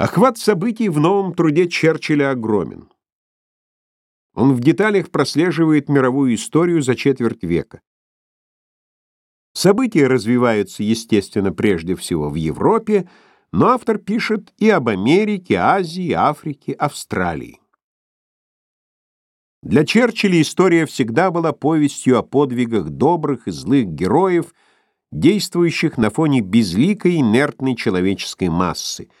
Охват событий в новом труде Черчилля огромен. Он в деталях прослеживает мировую историю за четверть века. События развиваются, естественно, прежде всего в Европе, но автор пишет и об Америке, Азии, Африке, Австралии. Для Черчилля история всегда была повестью о подвигах добрых и злых героев, действующих на фоне безликой инертной человеческой массы –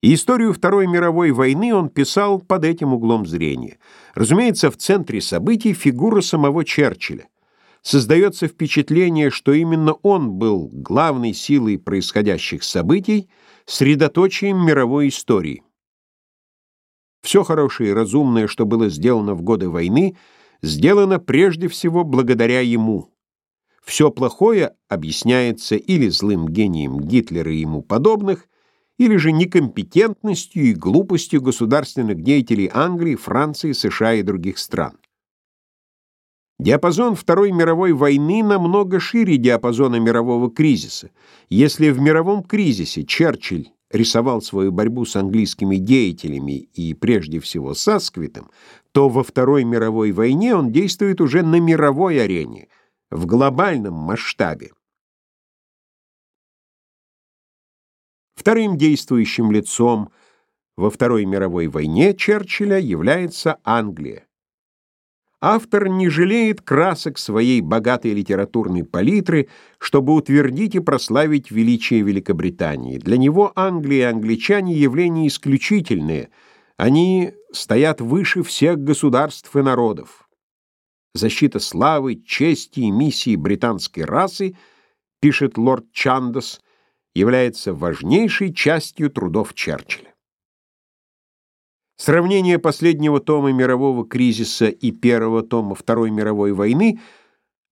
и историю Второй мировой войны он писал под этим углом зрения. Разумеется, в центре событий фигура самого Черчилля. Создается впечатление, что именно он был главной силой происходящих событий, средоточием мировой истории. Все хорошее и разумное, что было сделано в годы войны, сделано прежде всего благодаря ему. Все плохое объясняется или злым гением Гитлера и ему подобных – или же некомпетентностью и глупостью государственных деятелей Англии, Франции, США и других стран. Диапазон Второй мировой войны намного шире диапазона мирового кризиса. Если в мировом кризисе Черчилль рисовал свою борьбу с английскими деятелями и прежде всего с Асквитом, то во Второй мировой войне он действует уже на мировой арене, в глобальном масштабе. Вторым действующим лицом во Второй мировой войне Черчилля является Англия. Автор не жалеет красок своей богатой литературной палитры, чтобы утвердить и прославить величие Великобритании. Для него Англия и англичане явления исключительные. Они стоят выше всех государств и народов. Защита славы, чести и миссии британской расы, пишет лорд Чандос, является важнейшей частью трудов Черчилля. Сравнение последнего тома мирового кризиса и первого тома Второй мировой войны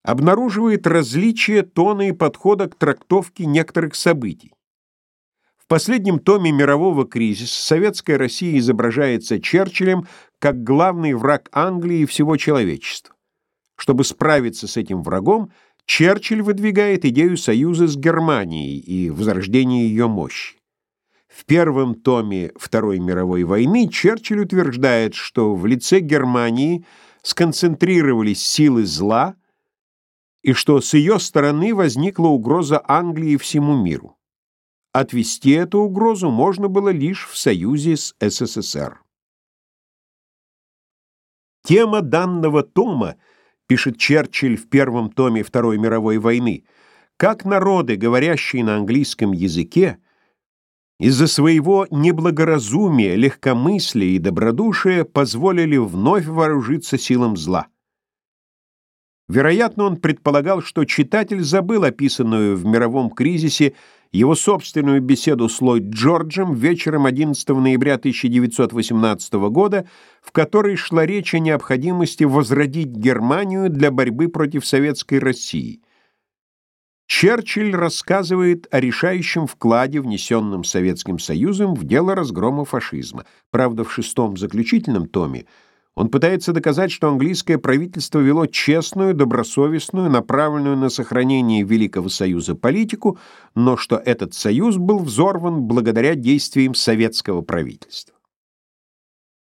обнаруживает различия тона и подхода к трактовке некоторых событий. В последнем томе мирового кризиса советская Россия изображается Черчиллем как главный враг Англии и всего человечества. Чтобы справиться с этим врагом, Черчилль выдвигает идею союза с Германией и возрождения ее мощи. В первом томе Второй мировой войны Черчилль утверждает, что в лице Германии сконцентрировались силы зла и что с ее стороны возникла угроза Англии всему миру. Отвести эту угрозу можно было лишь в союзе с СССР. Тема данного тома — пишет Черчилль в первом томе Второй мировой войны, как народы, говорящие на английском языке, из-за своего неблагоразумия, легкомыслия и добродушия позволили вновь вооружиться силам зла. Вероятно, он предполагал, что читатель забыл описанную в мировом кризисе его собственную беседу с Ллойд Джорджем вечером 11 ноября 1918 года, в которой шла речь о необходимости возродить Германию для борьбы против советской России. Черчилль рассказывает о решающем вкладе, внесенном Советским Союзом в дело разгрома фашизма. Правда, в шестом заключительном томе он пытается доказать, что английское правительство вело честную, добросовестную, направленную на сохранение Великого Союза политику, но что этот союз был взорван благодаря действиям советского правительства.